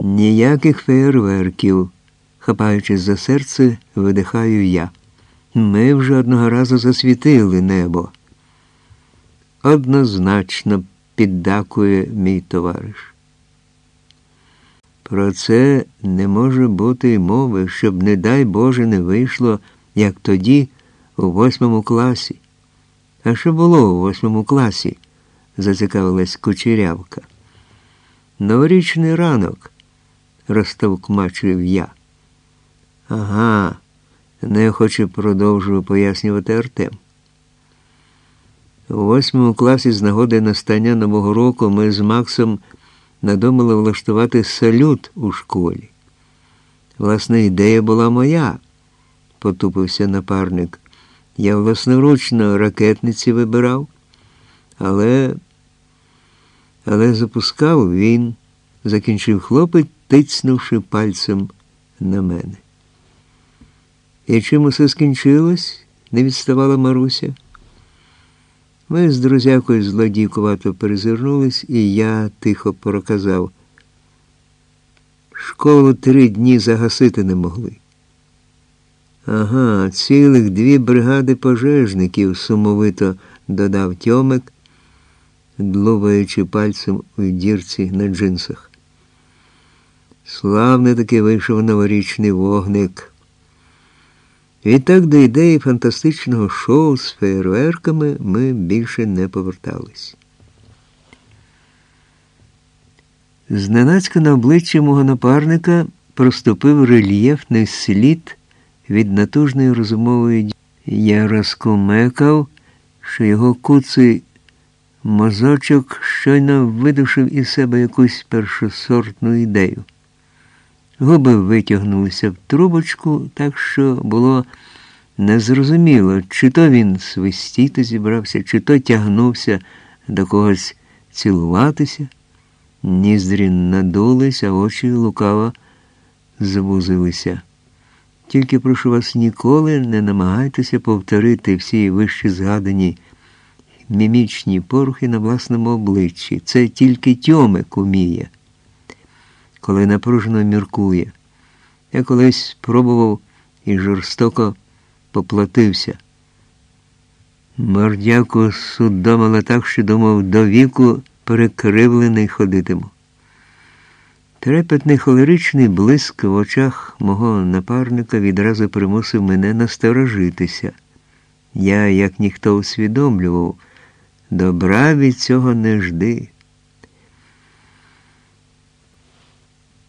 Ніяких феєрверків, хапаючись за серце, видихаю я. Ми вже одного разу засвітили небо. Однозначно піддакує мій товариш. Про це не може бути й мови, щоб, не дай Боже, не вийшло, як тоді, у восьмому класі. А що було у восьмому класі? зацікавилась кучерявка. Новорічний ранок, розтовкмачив я. Ага, неохоче продовжував пояснювати Артем. У восьмому класі з нагоди настання Нового року ми з Максом надумали влаштувати салют у школі. Власне, ідея була моя, потупився напарник. Я власноручно ракетниці вибирав, але але запускав він, закінчив хлопець, тицнувши пальцем на мене. І чим усе скінчилось? не відставала Маруся. Ми з друзякою злодійкувато перезирнулись, і я тихо проказав. Школу три дні загасити не могли. Ага, цілих дві бригади пожежників, сумовито додав Тьомик, длуваючи пальцем у дірці на джинсах. Славний таки вийшов новорічний вогник. Відтак до ідеї фантастичного шоу з фейерверками ми більше не повертались. Зненацька на обличчі мого напарника проступив рельєфний слід від натужної розумової Я розкумекав, що його куций мозочок щойно видушив із себе якусь першосортну ідею. Губи витягнулися в трубочку, так що було незрозуміло, чи то він свистіти зібрався, чи то тягнувся до когось цілуватися. Ніздрі надулись, а очі лукаво звузилися. Тільки прошу вас ніколи не намагайтеся повторити всі вище згадані мімічні порухи на власному обличчі. Це тільки тьомик уміє коли напружено міркує. Я колись спробував і жорстоко поплатився. Мордяку судомила так, що думав, до віку перекривлений ходитиму. Трепетний холеричний блиск в очах мого напарника відразу примусив мене насторожитися. Я, як ніхто усвідомлював, добра від цього не жди.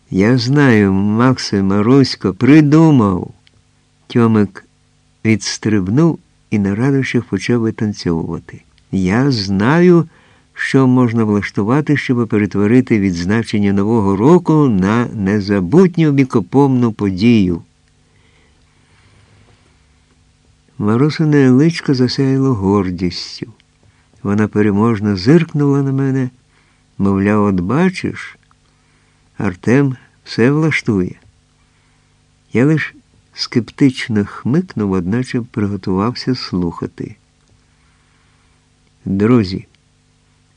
Я знаю, Максе Марусько, придумав. Тьомик відстрибнув і на радощах почав витанцьовувати. Я знаю, що можна влаштувати, щоб перетворити відзначення Нового року на незабутню бікопомну подію. Марусине личко засяяло гордістю. Вона переможно зиркнула на мене, мовляв, от бачиш. Артем все влаштує. Я лиш скептично хмикнув, одначе приготувався слухати. Друзі,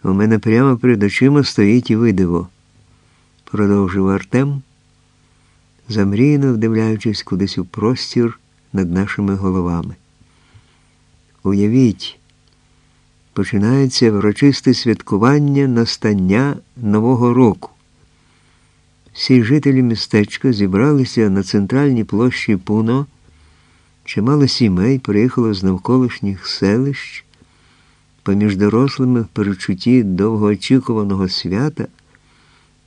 у мене прямо перед очима стоїть і видиво, продовжив Артем, замрійно вдивляючись кудись у простір над нашими головами. Уявіть, починається врочисте святкування настання Нового року. Всі жителі містечка зібралися на центральній площі Пуно. Чимало сімей приїхало з навколишніх селищ. Поміж дорослими в перечутті довгоочікуваного свята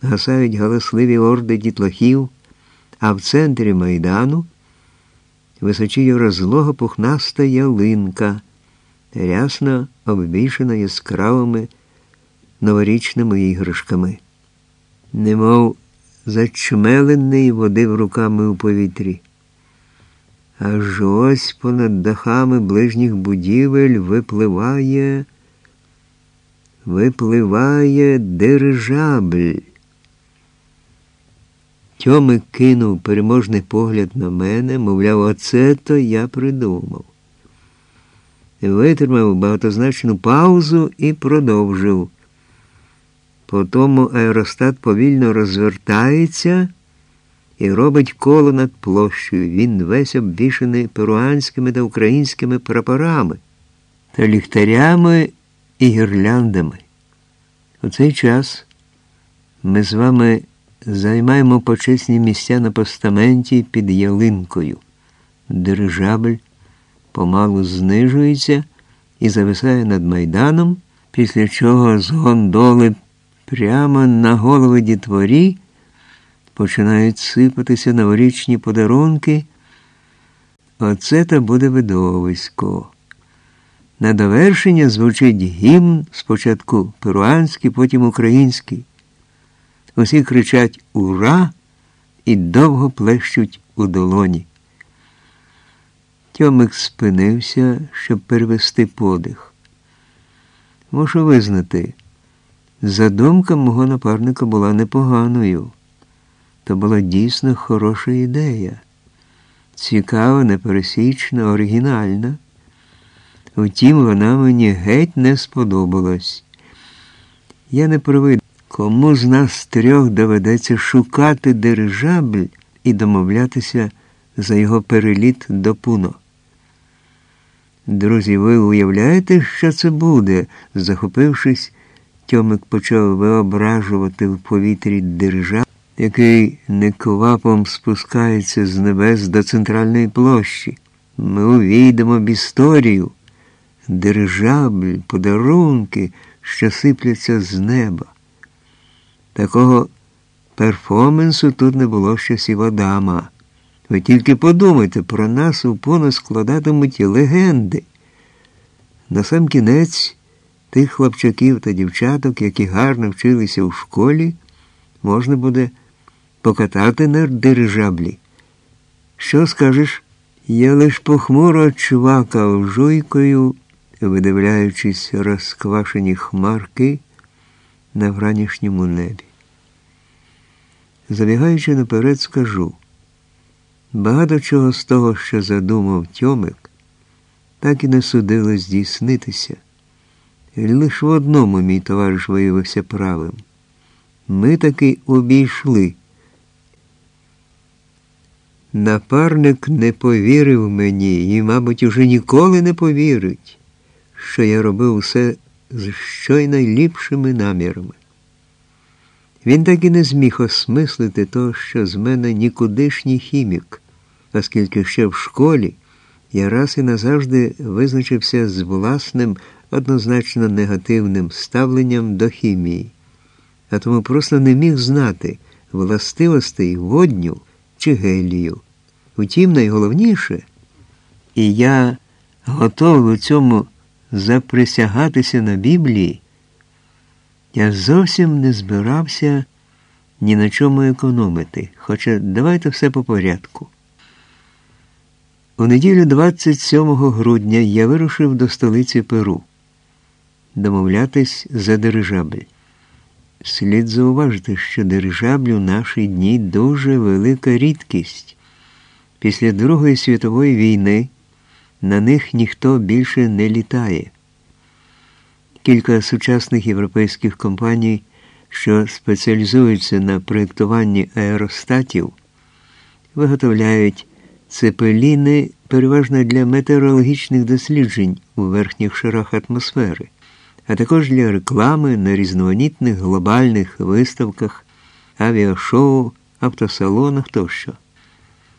гасають галасливі орди дітлахів, а в центрі майдану височіє розлога пухнаста ялинка, рясно обвішана яскравими новорічними іграшками. Немов зачмелений водив руками у повітрі. Аж ось понад дахами ближніх будівель випливає, випливає дирижабль. Тьомик кинув переможний погляд на мене, мовляв, оце то я придумав. Витримав багатозначну паузу і продовжив. Потому аеростат повільно розвертається і робить коло над площею. Він весь обвішаний перуанськими та українськими прапорами та ліхтарями і гірляндами. У цей час ми з вами займаємо почесні місця на постаменті під ялинкою. Дирижабль помалу знижується і зависає над майданом, після чого з гондоли прямо на голови дітворі починають сипатися новорічні подарунки. Оце то буде видовисько. На довершення звучить гімн спочатку перуанський, потім український. Усі кричать Ура! і довго плещуть у долоні. Тьомик спинився, щоб перевести подих. Мушу визнати, задумка мого напарника була непоганою. То була дійсно хороша ідея. Цікава, непересічна, оригінальна. Втім, вона мені геть не сподобалась. Я не привид, кому з нас трьох доведеться шукати дирижабль і домовлятися за його переліт до Пуно. Друзі, ви уявляєте, що це буде? Захопившись, Тьомик почав виображувати в повітрі дирижабль, який неквапом спускається з небес до центральної площі. Ми увійдемо в історію дирижабль, подарунки, що сипляться з неба. Такого перформансу тут не було з часів Адама. Ви тільки подумайте, про нас у Пуно складатимуть легенди. На сам кінець тих хлопчаків та дівчаток, які гарно вчилися у школі, можна буде покатати на дирижаблі. Що скажеш? Я лиш похмуро чвакав жуйкою видивляючись розквашені хмарки на вранішньому небі. Забігаючи наперед, скажу, багато чого з того, що задумав Тьомик, так і не судило здійснитися. Лише в одному мій товариш виявився правим. Ми таки обійшли. Напарник не повірив мені і, мабуть, уже ніколи не повірить що я робив усе з щойнайліпшими намірами. Він так і не зміг осмислити то, що з мене нікудишній хімік, оскільки ще в школі я раз і назавжди визначився з власним однозначно негативним ставленням до хімії, а тому просто не міг знати властивостей водню чи гелію. Втім, найголовніше, і я готовий у цьому заприсягатися на Біблії, я зовсім не збирався ні на чому економити. Хоча давайте все по порядку. У неділю 27 грудня я вирушив до столиці Перу домовлятись за дирижабль. Слід зауважити, що дирижабль у наші дні дуже велика рідкість. Після Другої світової війни на них ніхто більше не літає. Кілька сучасних європейських компаній, що спеціалізуються на проєктуванні аеростатів, виготовляють цепеліни переважно для метеорологічних досліджень у верхніх шарах атмосфери, а також для реклами на різноманітних глобальних виставках, авіашоу, автосалонах тощо.